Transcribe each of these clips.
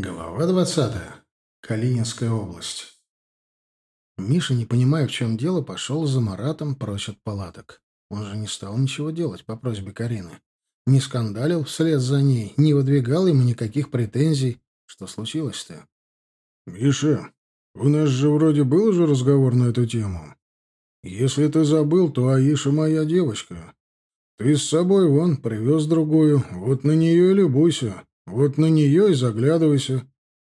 Глава двадцатая. Калининская область. Миша, не понимая, в чем дело, пошел за Маратом прочь от палаток. Он же не стал ничего делать по просьбе Карины. Не скандалил вслед за ней, не выдвигал ему никаких претензий. Что случилось-то? «Миша, у нас же вроде был уже разговор на эту тему. Если ты забыл, то Аиша моя девочка. Ты с собой вон привез другую, вот на нее и любуйся. Вот на нее и заглядывайся.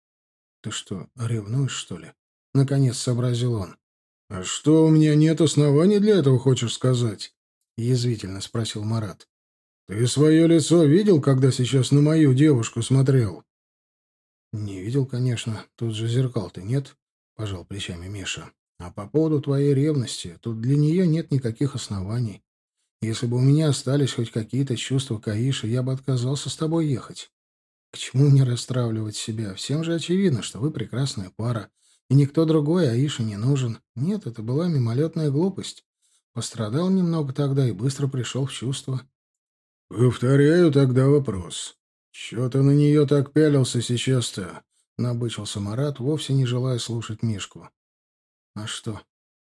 — Ты что, ревнуешь, что ли? — наконец сообразил он. — А что, у меня нет оснований для этого, хочешь сказать? — язвительно спросил Марат. — Ты свое лицо видел, когда сейчас на мою девушку смотрел? — Не видел, конечно. Тут же зеркал-то нет, — пожал плечами Миша. — А по поводу твоей ревности, тут для нее нет никаких оснований. Если бы у меня остались хоть какие-то чувства к Аише, я бы отказался с тобой ехать. К чему мне расстраивать себя? Всем же очевидно, что вы прекрасная пара, и никто другой Аише не нужен. Нет, это была мимолетная глупость. Пострадал немного тогда и быстро пришел в чувство. «Повторяю тогда вопрос. Чего ты на нее так пялился сейчас-то?» — набычился Марат, вовсе не желая слушать Мишку. «А что?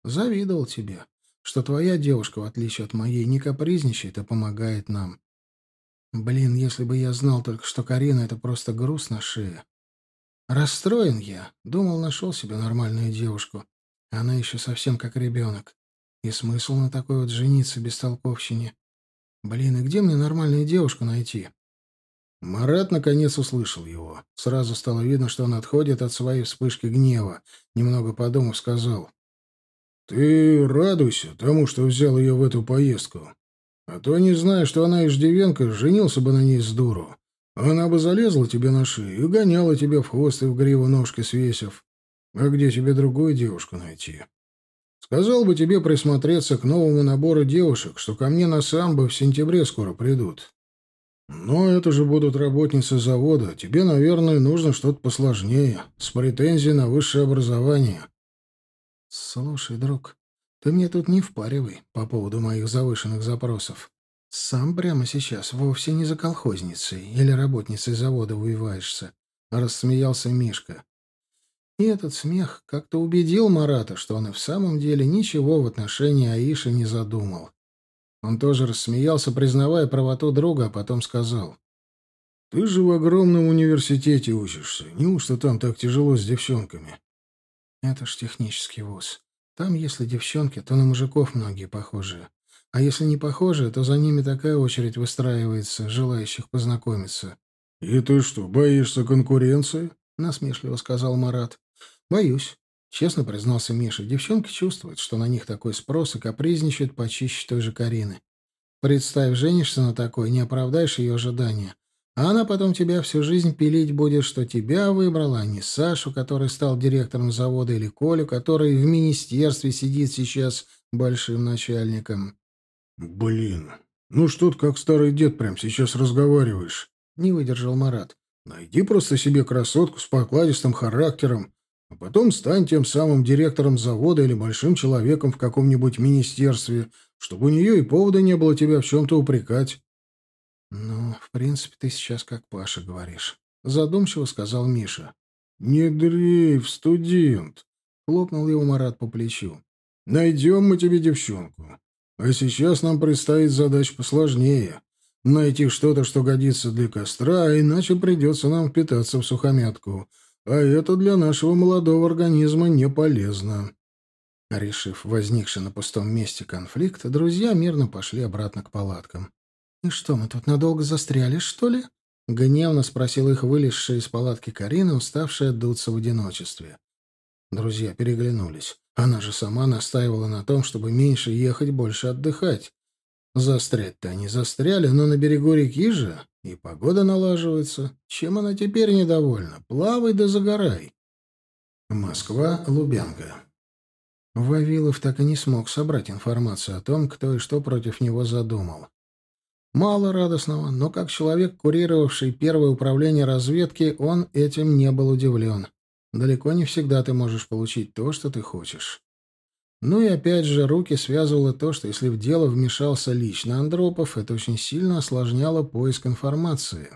Завидовал тебе, что твоя девушка, в отличие от моей, не капризничает, а помогает нам. Блин, если бы я знал только, что Карина — это просто груз на шее. Расстроен я. Думал, нашел себе нормальную девушку. Она еще совсем как ребенок. И смысл на такой вот жениться без толковщине. Блин, и где мне нормальную девушку найти? Марат наконец услышал его. Сразу стало видно, что он отходит от своей вспышки гнева. Немного подумав, сказал. «Ты радуйся тому, что взял ее в эту поездку. А то, не зная, что она иждивенка, женился бы на ней с дуру. Она бы залезла тебе на шею и гоняла тебя в хвост и в гриву ножки свесив. А где тебе другую девушку найти? Сказал бы тебе присмотреться к новому набору девушек, что ко мне на самбо в сентябре скоро придут. Но это же будут работницы завода. Тебе, наверное, нужно что-то посложнее, с претензией на высшее образование. Слушай, друг, ты мне тут не впаривай по поводу моих завышенных запросов. Сам прямо сейчас вовсе не за колхозницей или работницей завода воеваешься, — рассмеялся Мишка. И этот смех как-то убедил Марата, что он и в самом деле ничего в отношении Аиши не задумал. Он тоже рассмеялся, признавая правоту друга, а потом сказал. — Ты же в огромном университете учишься. Неужто там так тяжело с девчонками? — Это ж технический вуз. Там, если девчонки, то на мужиков многие похожие. А если не похожие, то за ними такая очередь выстраивается, желающих познакомиться. — И ты что, боишься конкуренции? — насмешливо сказал Марат. — Боюсь. Честно признался Миша. Девчонки чувствуют, что на них такой спрос и капризничают почище той же Карины. Представь, женишься на такой, не оправдаешь ее ожидания. А она потом тебя всю жизнь пилить будет, что тебя выбрала, а не Сашу, который стал директором завода, или Колю, который в министерстве сидит сейчас большим начальником. «Блин, ну что ты как старый дед прям сейчас разговариваешь?» — не выдержал Марат. «Найди просто себе красотку с покладистым характером, а потом стань тем самым директором завода или большим человеком в каком-нибудь министерстве, чтобы у нее и повода не было тебя в чем-то упрекать». «Ну, в принципе, ты сейчас как Паша говоришь», — задумчиво сказал Миша. «Не дрейф, студент», — хлопнул его Марат по плечу. «Найдем мы тебе девчонку. А сейчас нам предстоит задача посложнее. Найти что-то, что годится для костра, а иначе придется нам питаться в сухомятку. А это для нашего молодого организма не полезно». Решив возникший на пустом месте конфликт, друзья мирно пошли обратно к палаткам. «И что, мы тут надолго застряли, что ли?» — гневно спросил их вылезшая из палатки Карина, уставшая дуться в одиночестве. Друзья переглянулись. Она же сама настаивала на том, чтобы меньше ехать, больше отдыхать. Застрять-то они застряли, но на берегу реки же, и погода налаживается. Чем она теперь недовольна? Плавай да загорай. Москва, Лубянка. Вавилов так и не смог собрать информацию о том, кто и что против него задумал. Мало радостного, но как человек, курировавший первое управление разведки, он этим не был удивлен. Далеко не всегда ты можешь получить то, что ты хочешь. Ну и опять же, руки связывало то, что если в дело вмешался лично Андропов, это очень сильно осложняло поиск информации.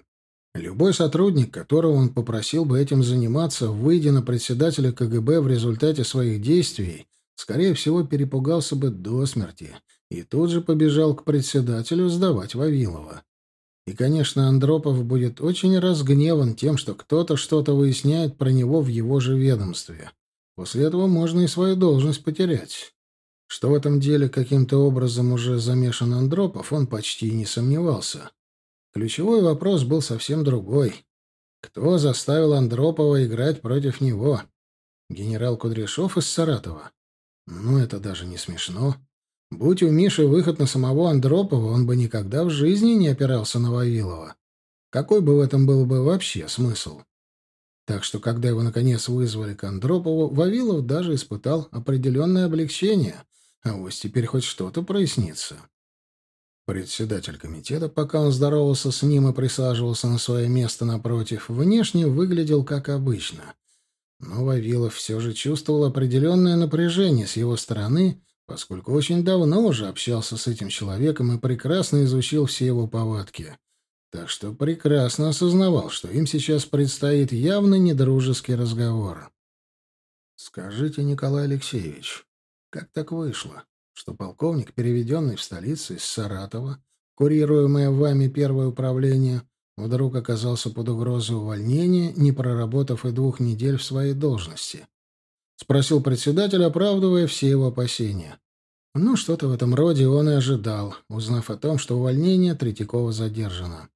Любой сотрудник, которого он попросил бы этим заниматься, выйдя на председателя КГБ в результате своих действий, скорее всего, перепугался бы до смерти и тут же побежал к председателю сдавать Вавилова. И, конечно, Андропов будет очень разгневан тем, что кто-то что-то выясняет про него в его же ведомстве. После этого можно и свою должность потерять. Что в этом деле каким-то образом уже замешан Андропов, он почти не сомневался. Ключевой вопрос был совсем другой. Кто заставил Андропова играть против него? Генерал Кудряшов из Саратова? Ну, это даже не смешно. Будь у Миши выход на самого Андропова, он бы никогда в жизни не опирался на Вавилова. Какой бы в этом был бы вообще смысл? Так что, когда его наконец вызвали к Андропову, Вавилов даже испытал определенное облегчение. А вот теперь хоть что-то прояснится. Председатель комитета, пока он здоровался с ним и присаживался на свое место напротив, внешне выглядел как обычно. Но Вавилов все же чувствовал определенное напряжение с его стороны, поскольку очень давно уже общался с этим человеком и прекрасно изучил все его повадки. Так что прекрасно осознавал, что им сейчас предстоит явно недружеский разговор. «Скажите, Николай Алексеевич, как так вышло, что полковник, переведенный в столицу из Саратова, курируемое вами первое управление, вдруг оказался под угрозой увольнения, не проработав и двух недель в своей должности. Спросил председатель, оправдывая все его опасения. Ну, что-то в этом роде он и ожидал, узнав о том, что увольнение Третьякова задержано.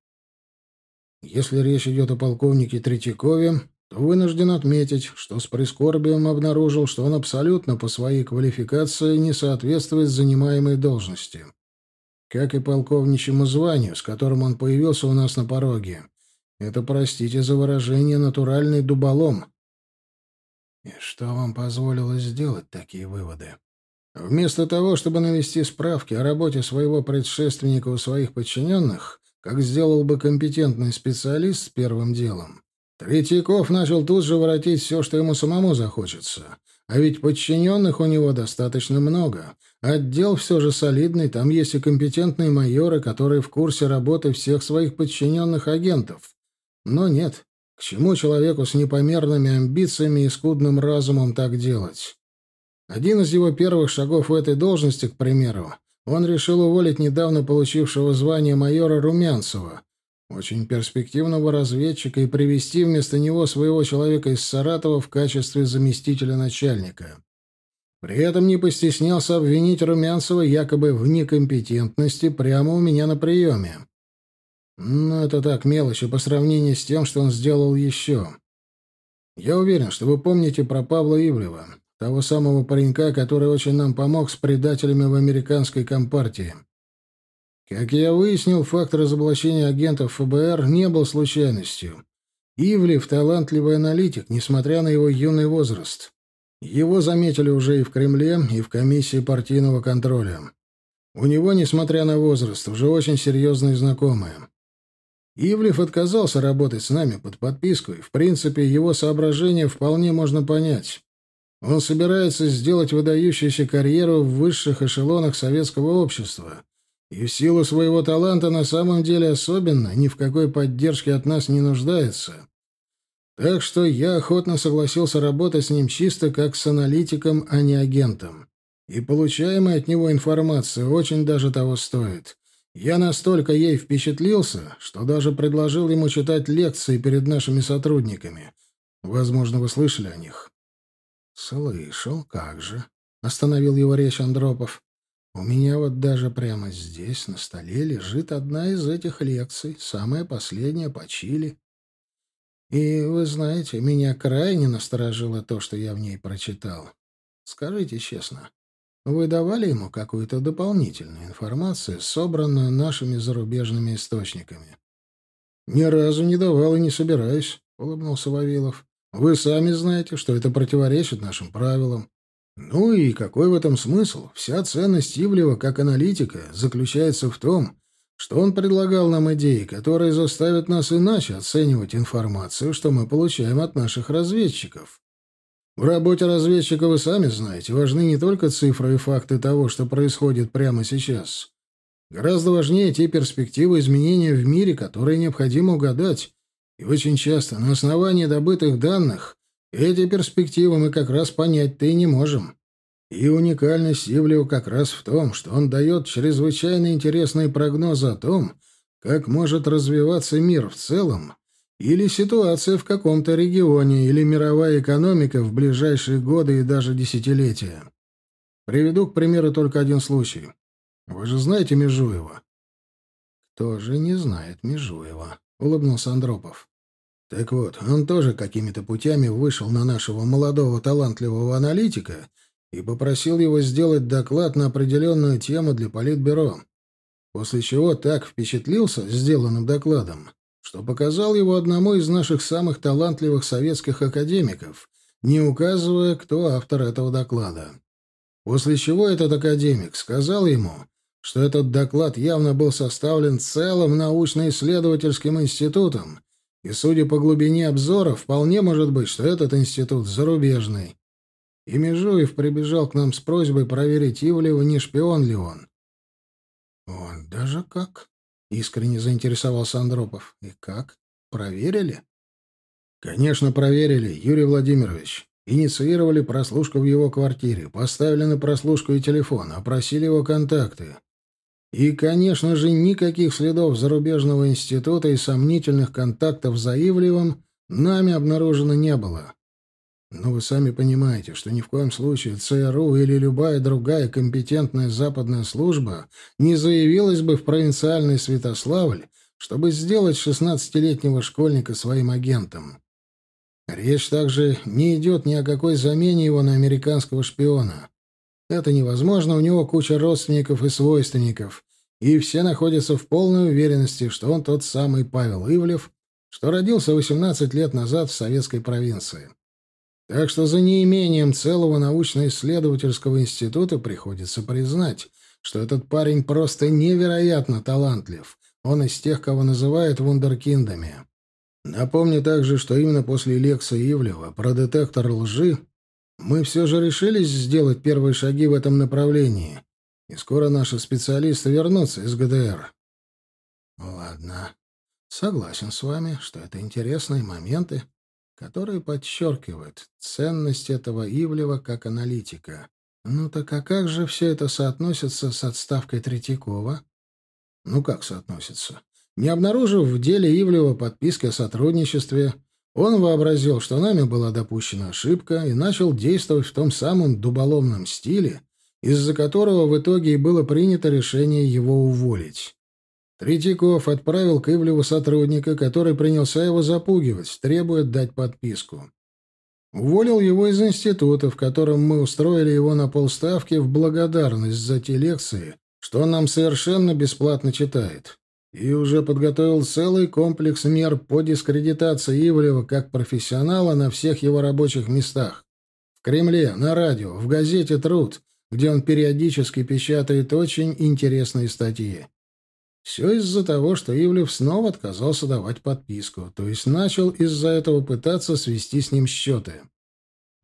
Если речь идет о полковнике Третьякове, то вынужден отметить, что с прискорбием обнаружил, что он абсолютно по своей квалификации не соответствует занимаемой должности. Как и полковничьему званию, с которым он появился у нас на пороге. Это, простите за выражение, натуральный дуболом. И что вам позволило сделать такие выводы? Вместо того, чтобы навести справки о работе своего предшественника у своих подчиненных, как сделал бы компетентный специалист с первым делом, Третьяков начал тут же воротить все, что ему самому захочется. А ведь подчиненных у него достаточно много. Отдел все же солидный, там есть и компетентные майоры, которые в курсе работы всех своих подчиненных агентов. Но нет, к чему человеку с непомерными амбициями и скудным разумом так делать? Один из его первых шагов в этой должности, к примеру, он решил уволить недавно получившего звание майора Румянцева, очень перспективного разведчика, и привести вместо него своего человека из Саратова в качестве заместителя начальника. При этом не постеснялся обвинить Румянцева якобы в некомпетентности прямо у меня на приеме. Но это так мелочи по сравнению с тем, что он сделал еще. Я уверен, что вы помните про Павла Ивлева, того самого паренька, который очень нам помог с предателями в американской компартии. Как я выяснил, факт разоблачения агентов ФБР не был случайностью. Ивлев — талантливый аналитик, несмотря на его юный возраст. Его заметили уже и в Кремле, и в комиссии партийного контроля. У него, несмотря на возраст, уже очень серьезные знакомые. Ивлев отказался работать с нами под подписку, и, в принципе, его соображения вполне можно понять. Он собирается сделать выдающуюся карьеру в высших эшелонах советского общества — и в силу своего таланта на самом деле особенно ни в какой поддержке от нас не нуждается. Так что я охотно согласился работать с ним чисто как с аналитиком, а не агентом. И получаемая от него информация очень даже того стоит. Я настолько ей впечатлился, что даже предложил ему читать лекции перед нашими сотрудниками. Возможно, вы слышали о них. «Слышал, как же», — остановил его речь Андропов. У меня вот даже прямо здесь, на столе, лежит одна из этих лекций, самая последняя по Чили. И, вы знаете, меня крайне насторожило то, что я в ней прочитал. Скажите честно, вы давали ему какую-то дополнительную информацию, собранную нашими зарубежными источниками? «Ни разу не давал и не собираюсь», — улыбнулся Вавилов. «Вы сами знаете, что это противоречит нашим правилам. Ну и какой в этом смысл? Вся ценность Ивлева как аналитика заключается в том, что он предлагал нам идеи, которые заставят нас иначе оценивать информацию, что мы получаем от наших разведчиков. В работе разведчика, вы сами знаете, важны не только цифры и факты того, что происходит прямо сейчас. Гораздо важнее те перспективы изменения в мире, которые необходимо угадать, И очень часто на основании добытых данных эти перспективы мы как раз понять-то и не можем. И уникальность Ивлева как раз в том, что он дает чрезвычайно интересные прогнозы о том, как может развиваться мир в целом, или ситуация в каком-то регионе, или мировая экономика в ближайшие годы и даже десятилетия. Приведу, к примеру, только один случай. Вы же знаете Межуева? «Кто же не знает Межуева?» — улыбнулся Андропов. «Так вот, он тоже какими-то путями вышел на нашего молодого талантливого аналитика и попросил его сделать доклад на определенную тему для Политбюро, после чего так впечатлился сделанным докладом, что показал его одному из наших самых талантливых советских академиков, не указывая, кто автор этого доклада. После чего этот академик сказал ему, что этот доклад явно был составлен целым научно-исследовательским институтом, и, судя по глубине обзора, вполне может быть, что этот институт зарубежный. И Межуев прибежал к нам с просьбой проверить, Ивлева не шпион ли он. «Он даже как?» — искренне заинтересовался Андропов. «И как? Проверили?» «Конечно, проверили, Юрий Владимирович. Инициировали прослушку в его квартире, поставили на прослушку и телефон, опросили его контакты. И, конечно же, никаких следов зарубежного института и сомнительных контактов за Ивлевым нами обнаружено не было. Но вы сами понимаете, что ни в коем случае ЦРУ или любая другая компетентная западная служба не заявилась бы в провинциальный Святославль, чтобы сделать шестнадцатилетнего школьника своим агентом. Речь также не идет ни о какой замене его на американского шпиона. Это невозможно, у него куча родственников и свойственников, и все находятся в полной уверенности, что он тот самый Павел Ивлев, что родился 18 лет назад в советской провинции. Так что за неимением целого научно-исследовательского института приходится признать, что этот парень просто невероятно талантлив. Он из тех, кого называют вундеркиндами. Напомню также, что именно после лекции Ивлева про детектор лжи мы все же решились сделать первые шаги в этом направлении, и скоро наши специалисты вернутся из ГДР. Ладно. Согласен с вами, что это интересные моменты, которые подчеркивают ценность этого Ивлева как аналитика. Ну так а как же все это соотносится с отставкой Третьякова? Ну как соотносится? Не обнаружив в деле Ивлева подписки о сотрудничестве, он вообразил, что нами была допущена ошибка и начал действовать в том самом дуболомном стиле, из-за которого в итоге и было принято решение его уволить. Третьяков отправил к Ивлеву сотрудника, который принялся его запугивать, требуя дать подписку. Уволил его из института, в котором мы устроили его на полставки в благодарность за те лекции, что он нам совершенно бесплатно читает. И уже подготовил целый комплекс мер по дискредитации Ивлева как профессионала на всех его рабочих местах. В Кремле, на радио, в газете «Труд», где он периодически печатает очень интересные статьи. Все из-за того, что Ивлев снова отказался давать подписку, то есть начал из-за этого пытаться свести с ним счеты.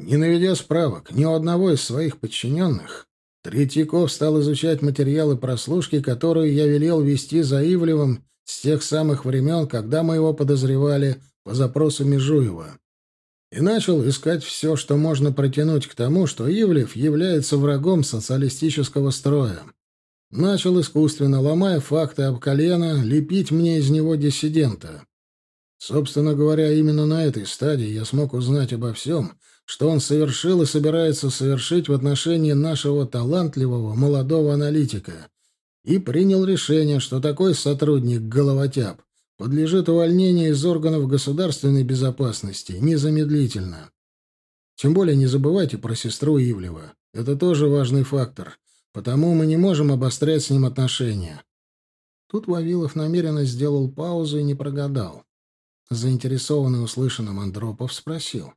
Не наведя справок ни у одного из своих подчиненных, Третьяков стал изучать материалы прослушки, которые я велел вести за Ивлевым с тех самых времен, когда мы его подозревали по запросу Межуева. И начал искать все, что можно протянуть к тому, что Ивлев является врагом социалистического строя. Начал искусственно, ломая факты об колено, лепить мне из него диссидента. Собственно говоря, именно на этой стадии я смог узнать обо всем, что он совершил и собирается совершить в отношении нашего талантливого молодого аналитика, и принял решение, что такой сотрудник-головотяп подлежит увольнению из органов государственной безопасности незамедлительно. Тем более не забывайте про сестру Ивлева. Это тоже важный фактор. Потому мы не можем обострять с ним отношения. Тут Вавилов намеренно сделал паузу и не прогадал. Заинтересованный услышанным Андропов спросил.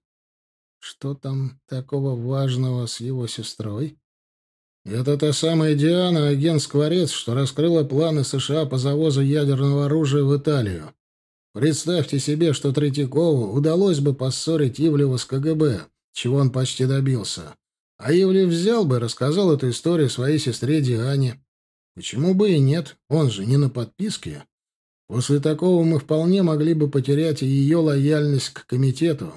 Что там такого важного с его сестрой? Это та самая Диана, агент-скворец, что раскрыла планы США по завозу ядерного оружия в Италию. Представьте себе, что Третьякову удалось бы поссорить Ивлева с КГБ, чего он почти добился. А Ивлев взял бы и рассказал эту историю своей сестре Диане. Почему бы и нет? Он же не на подписке. После такого мы вполне могли бы потерять и ее лояльность к комитету.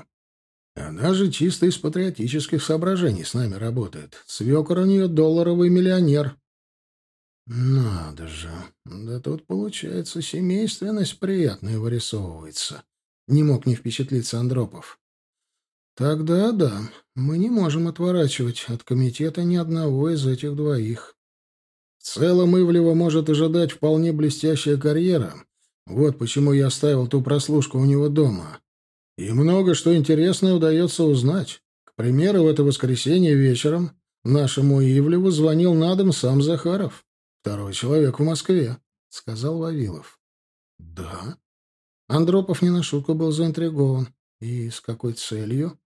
Она же чисто из патриотических соображений с нами работает. Свекор у нее долларовый миллионер. Надо же. Да тут, получается, семейственность приятная вырисовывается. Не мог не впечатлиться Андропов. Тогда да, мы не можем отворачивать от комитета ни одного из этих двоих. В целом Ивлева может ожидать вполне блестящая карьера. Вот почему я оставил ту прослушку у него дома. И много что интересное удается узнать. К примеру, в это воскресенье вечером нашему Ивлеву звонил на дом сам Захаров. Второй человек в Москве, — сказал Вавилов. — Да. Андропов не на шутку был заинтригован. И с какой целью?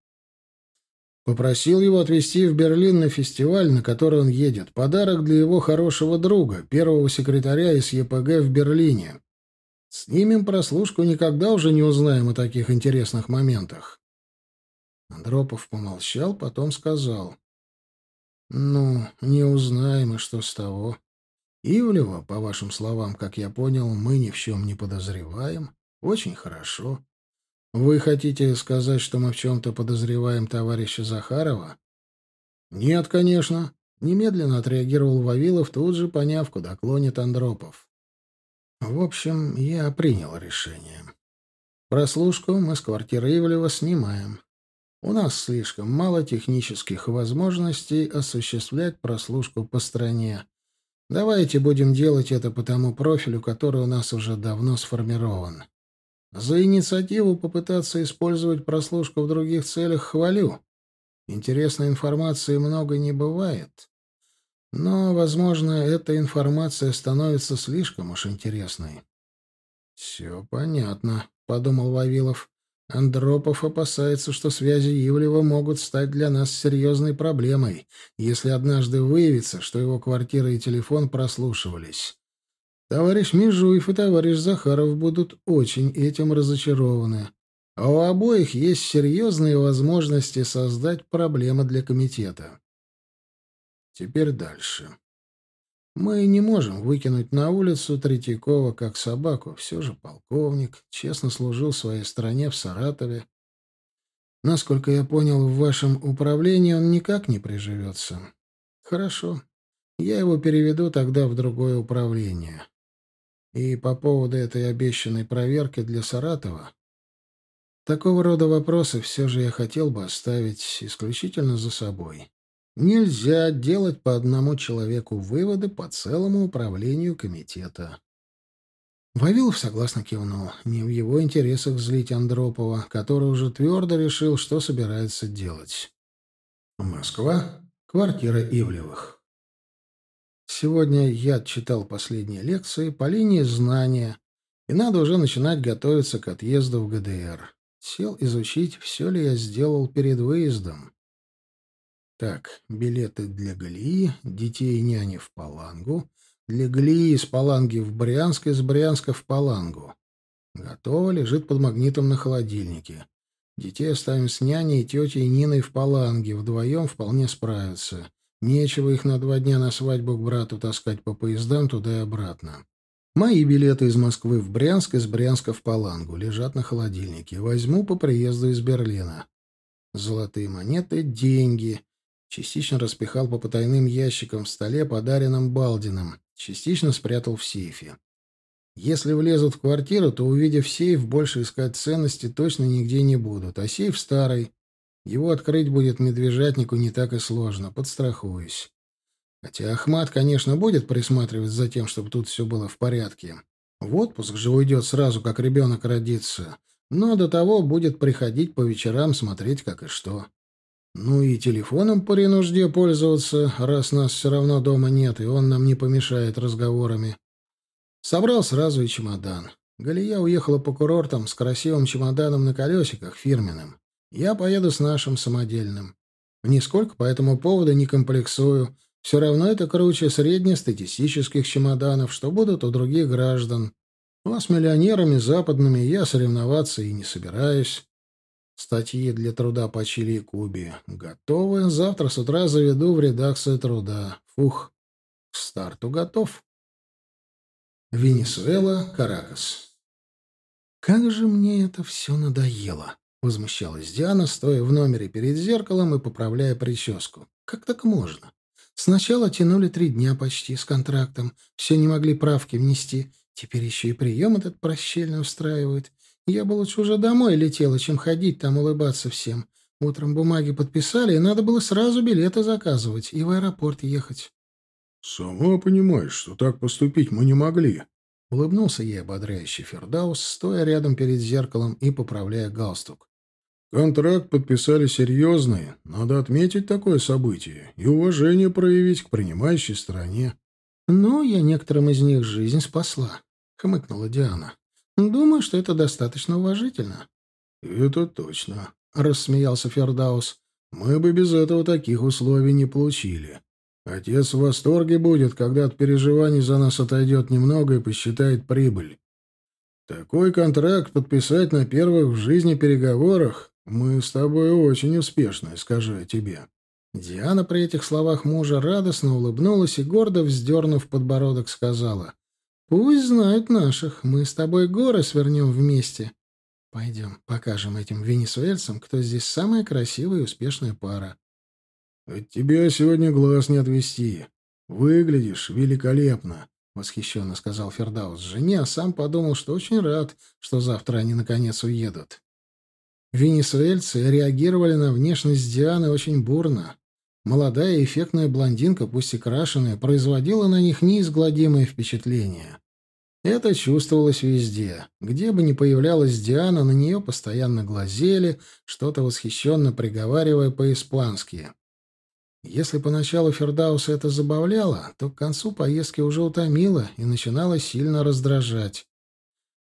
Попросил его отвезти в Берлин на фестиваль, на который он едет. Подарок для его хорошего друга, первого секретаря из ЕПГ в Берлине. Снимем прослушку, никогда уже не узнаем о таких интересных моментах. Андропов помолчал, потом сказал. «Ну, не узнаем, и что с того? Ивлева, по вашим словам, как я понял, мы ни в чем не подозреваем. Очень хорошо. Вы хотите сказать, что мы в чем-то подозреваем товарища Захарова?» «Нет, конечно», — немедленно отреагировал Вавилов, тут же поняв, куда клонит Андропов. В общем, я принял решение. Прослушку мы с квартиры Ивлева снимаем. У нас слишком мало технических возможностей осуществлять прослушку по стране. Давайте будем делать это по тому профилю, который у нас уже давно сформирован. За инициативу попытаться использовать прослушку в других целях хвалю. Интересной информации много не бывает. Но, возможно, эта информация становится слишком уж интересной. «Все понятно», — подумал Вавилов. Андропов опасается, что связи Ивлева могут стать для нас серьезной проблемой, если однажды выявится, что его квартира и телефон прослушивались. Товарищ Межуев и товарищ Захаров будут очень этим разочарованы. А у обоих есть серьезные возможности создать проблемы для комитета. Теперь дальше. Мы не можем выкинуть на улицу Третьякова как собаку. Все же полковник, честно служил своей стране в Саратове. Насколько я понял, в вашем управлении он никак не приживется. Хорошо. Я его переведу тогда в другое управление. И по поводу этой обещанной проверки для Саратова. Такого рода вопросы все же я хотел бы оставить исключительно за собой. Нельзя делать по одному человеку выводы по целому управлению комитета. Вавилов согласно кивнул. Не в его интересах злить Андропова, который уже твердо решил, что собирается делать. Москва. Квартира Ивлевых. Сегодня я читал последние лекции по линии знания, и надо уже начинать готовиться к отъезду в ГДР. Сел изучить, все ли я сделал перед выездом. Так, билеты для Галии, детей и няни в Палангу, для Галии из Паланги в Брянск, из Брянска в Палангу. Готово, лежит под магнитом на холодильнике. Детей оставим с няней и тетей Ниной в Паланге, вдвоем вполне справятся. Нечего их на два дня на свадьбу к брату таскать по поездам туда и обратно. Мои билеты из Москвы в Брянск, из Брянска в Палангу лежат на холодильнике. Возьму по приезду из Берлина. Золотые монеты, деньги частично распихал по потайным ящикам в столе, подаренным Балдином, частично спрятал в сейфе. Если влезут в квартиру, то, увидев сейф, больше искать ценности точно нигде не будут. А сейф старый. Его открыть будет медвежатнику не так и сложно. Подстрахуюсь. Хотя Ахмат, конечно, будет присматривать за тем, чтобы тут все было в порядке. В отпуск же уйдет сразу, как ребенок родится. Но до того будет приходить по вечерам смотреть, как и что. Ну и телефоном по нужде пользоваться, раз нас все равно дома нет, и он нам не помешает разговорами. Собрал сразу и чемодан. Галия уехала по курортам с красивым чемоданом на колесиках, фирменным. Я поеду с нашим самодельным. Нисколько по этому поводу не комплексую. Все равно это круче среднестатистических чемоданов, что будут у других граждан. Ну, а с миллионерами западными я соревноваться и не собираюсь. Статьи для труда по Чили и Кубе готовы. Завтра с утра заведу в редакцию труда. Фух, к старту готов. Венесуэла, Каракас. «Как же мне это все надоело!» — возмущалась Диана, стоя в номере перед зеркалом и поправляя прическу. «Как так можно? Сначала тянули три дня почти с контрактом, все не могли правки внести. Теперь еще и прием этот прощельный устраивают. Я бы лучше уже домой летела, чем ходить там улыбаться всем. Утром бумаги подписали, и надо было сразу билеты заказывать и в аэропорт ехать. «Сама понимаешь, что так поступить мы не могли», — улыбнулся ей ободряющий Фердаус, стоя рядом перед зеркалом и поправляя галстук. «Контракт подписали серьезный. Надо отметить такое событие и уважение проявить к принимающей стороне». «Ну, я некоторым из них жизнь спасла», — хмыкнула Диана. «Думаю, что это достаточно уважительно». «Это точно», — рассмеялся Фердаус. «Мы бы без этого таких условий не получили. Отец в восторге будет, когда от переживаний за нас отойдет немного и посчитает прибыль. Такой контракт подписать на первых в жизни переговорах мы с тобой очень успешны, скажу я тебе». Диана при этих словах мужа радостно улыбнулась и, гордо вздернув подбородок, сказала, «Пусть знают наших, мы с тобой горы свернем вместе. Пойдем, покажем этим венесуэльцам, кто здесь самая красивая и успешная пара. От тебя сегодня глаз не отвести. Выглядишь великолепно, — восхищенно сказал Фердаус жене, а сам подумал, что очень рад, что завтра они наконец уедут. Венесуэльцы реагировали на внешность Дианы очень бурно. Молодая эффектная блондинка, пусть и крашеная, производила на них неизгладимое впечатление. Это чувствовалось везде. Где бы ни появлялась Диана, на нее постоянно глазели, что-то восхищенно приговаривая по-испански. Если поначалу Фердауса это забавляло, то к концу поездки уже утомило и начинало сильно раздражать.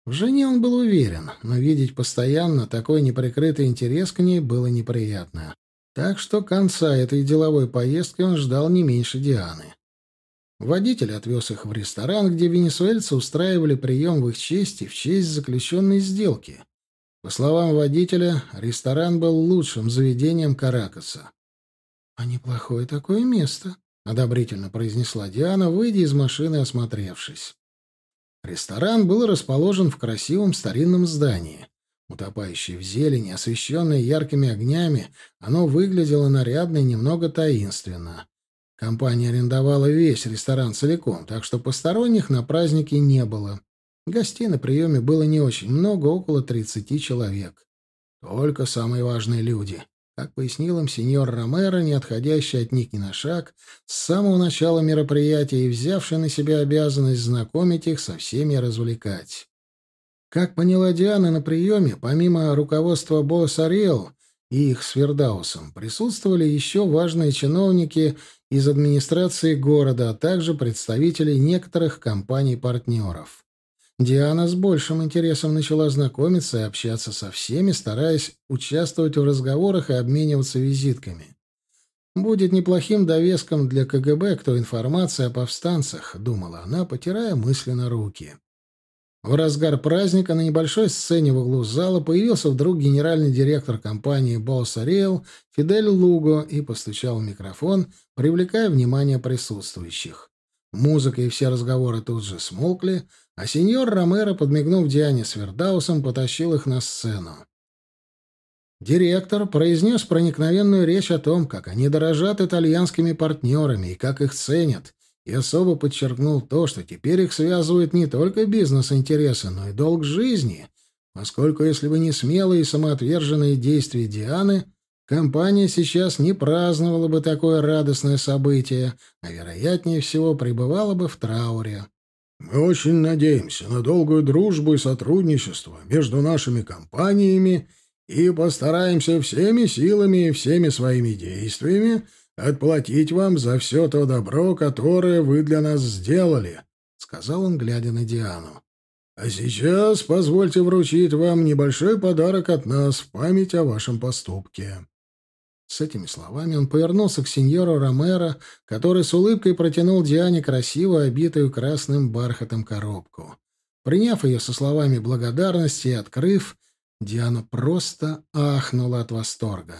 В жене он был уверен, но видеть постоянно такой неприкрытый интерес к ней было неприятно. Так что конца этой деловой поездки он ждал не меньше Дианы. Водитель отвез их в ресторан, где венесуэльцы устраивали прием в их честь и в честь заключенной сделки. По словам водителя, ресторан был лучшим заведением Каракаса. «А неплохое такое место», — одобрительно произнесла Диана, выйдя из машины, осмотревшись. Ресторан был расположен в красивом старинном здании. Утопающее в зелени, освещенное яркими огнями, оно выглядело нарядно и немного таинственно. Компания арендовала весь ресторан целиком, так что посторонних на празднике не было. Гостей на приеме было не очень много, около 30 человек. Только самые важные люди. Как пояснил им сеньор Ромеро, не отходящий от них ни на шаг, с самого начала мероприятия и взявший на себя обязанность знакомить их со всеми и развлекать. Как поняла Диана на приеме, помимо руководства Босс Ариэл и их с Фердаусом, присутствовали еще важные чиновники из администрации города, а также представители некоторых компаний-партнеров. Диана с большим интересом начала знакомиться и общаться со всеми, стараясь участвовать в разговорах и обмениваться визитками. «Будет неплохим довеском для КГБ, кто информация о повстанцах», — думала она, потирая мысленно руки. В разгар праздника на небольшой сцене в углу зала появился вдруг генеральный директор компании «Босс Ариэл» Фидель Луго и постучал в микрофон, привлекая внимание присутствующих. Музыка и все разговоры тут же смолкли, а сеньор Ромеро, подмигнув Диане с Вердаусом, потащил их на сцену. Директор произнес проникновенную речь о том, как они дорожат итальянскими партнерами и как их ценят, и особо подчеркнул то, что теперь их связывают не только бизнес-интересы, но и долг жизни, поскольку если бы не смелые и самоотверженные действия Дианы, компания сейчас не праздновала бы такое радостное событие, а, вероятнее всего, пребывала бы в трауре. Мы очень надеемся на долгую дружбу и сотрудничество между нашими компаниями и постараемся всеми силами и всеми своими действиями отплатить вам за все то добро, которое вы для нас сделали», — сказал он, глядя на Диану. «А сейчас позвольте вручить вам небольшой подарок от нас в память о вашем поступке». С этими словами он повернулся к сеньору Ромеро, который с улыбкой протянул Диане красиво обитую красным бархатом коробку. Приняв ее со словами благодарности и открыв, Диана просто ахнула от восторга.